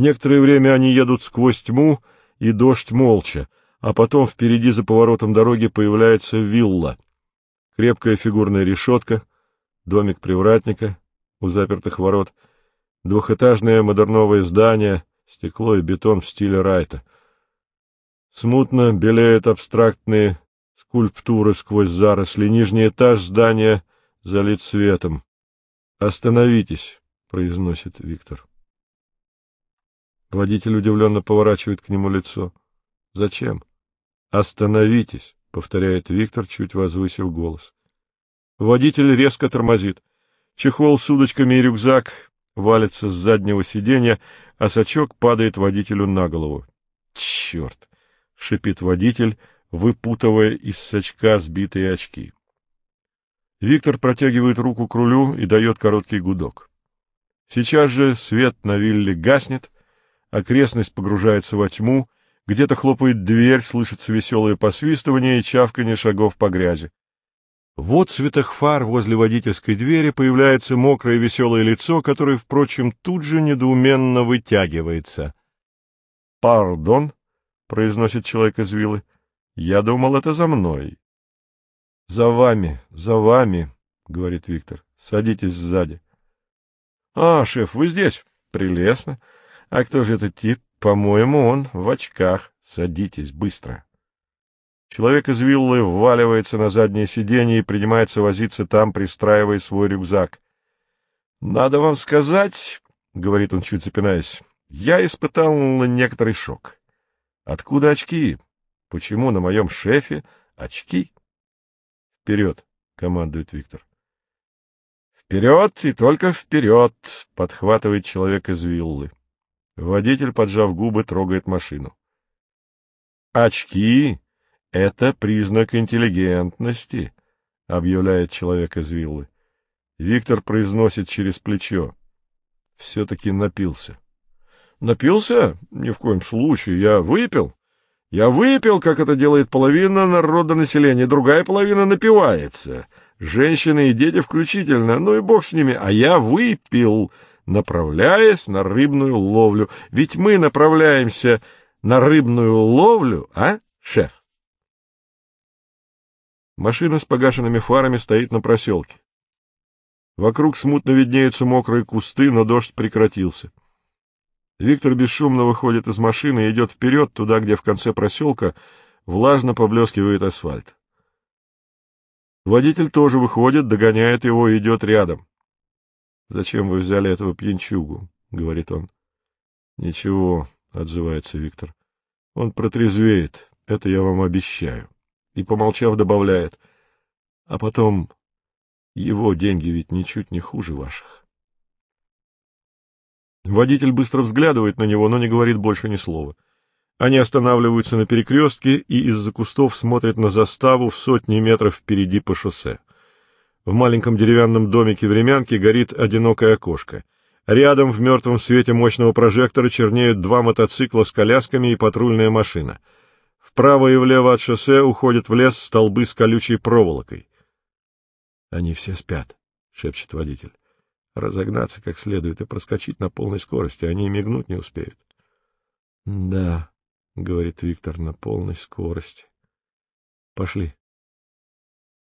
Некоторое время они едут сквозь тьму и дождь молча, а потом впереди за поворотом дороги появляется вилла. Крепкая фигурная решетка, домик привратника у запертых ворот, двухэтажное модерновое здание, стекло и бетон в стиле Райта. Смутно белеют абстрактные скульптуры сквозь заросли, нижний этаж здания залит светом. «Остановитесь», — произносит Виктор. Водитель удивленно поворачивает к нему лицо. «Зачем?» «Остановитесь», — повторяет Виктор, чуть возвысив голос. Водитель резко тормозит. Чехол с удочками и рюкзак валится с заднего сиденья, а сачок падает водителю на голову. «Черт!» — шипит водитель, выпутывая из сачка сбитые очки. Виктор протягивает руку к рулю и дает короткий гудок. Сейчас же свет на вилле гаснет, окрестность погружается во тьму, где-то хлопает дверь, слышится веселое посвистывание и чавканье шагов по грязи. Вот в фар возле водительской двери появляется мокрое веселое лицо, которое, впрочем, тут же недоуменно вытягивается. — Пардон, — произносит человек из виллы, — я думал, это за мной. — За вами, за вами, — говорит Виктор. — Садитесь сзади. — А, шеф, вы здесь? Прелестно. А кто же этот тип? По-моему, он в очках. Садитесь быстро. Человек из виллы вваливается на заднее сиденье и принимается возиться там, пристраивая свой рюкзак. — Надо вам сказать, — говорит он, чуть запинаясь, — я испытал некоторый шок. Откуда очки? Почему на моем шефе очки? — Вперед, — командует Виктор. — Вперед и только вперед, — подхватывает человек из виллы. Водитель, поджав губы, трогает машину. «Очки — это признак интеллигентности», — объявляет человек из виллы. Виктор произносит через плечо. Все-таки напился. «Напился? Ни в коем случае. Я выпил. Я выпил, как это делает половина народа населения, другая половина напивается. Женщины и дети включительно. Ну и бог с ними. А я выпил!» Направляясь на рыбную ловлю. Ведь мы направляемся на рыбную ловлю, а, шеф? Машина с погашенными фарами стоит на проселке. Вокруг смутно виднеются мокрые кусты, но дождь прекратился. Виктор бесшумно выходит из машины и идет вперед, туда, где в конце проселка влажно поблескивает асфальт. Водитель тоже выходит, догоняет его и идет рядом. Зачем вы взяли этого пьянчугу? — говорит он. — Ничего, — отзывается Виктор. — Он протрезвеет, это я вам обещаю. И, помолчав, добавляет. — А потом, его деньги ведь ничуть не хуже ваших. Водитель быстро взглядывает на него, но не говорит больше ни слова. Они останавливаются на перекрестке и из-за кустов смотрят на заставу в сотни метров впереди по шоссе. В маленьком деревянном домике времянки горит одинокое окошко. Рядом в мертвом свете мощного прожектора чернеют два мотоцикла с колясками и патрульная машина. Вправо и влево от шоссе уходят в лес столбы с колючей проволокой. — Они все спят, — шепчет водитель. — Разогнаться как следует и проскочить на полной скорости, они и мигнуть не успеют. — Да, — говорит Виктор, — на полной скорости. — Пошли.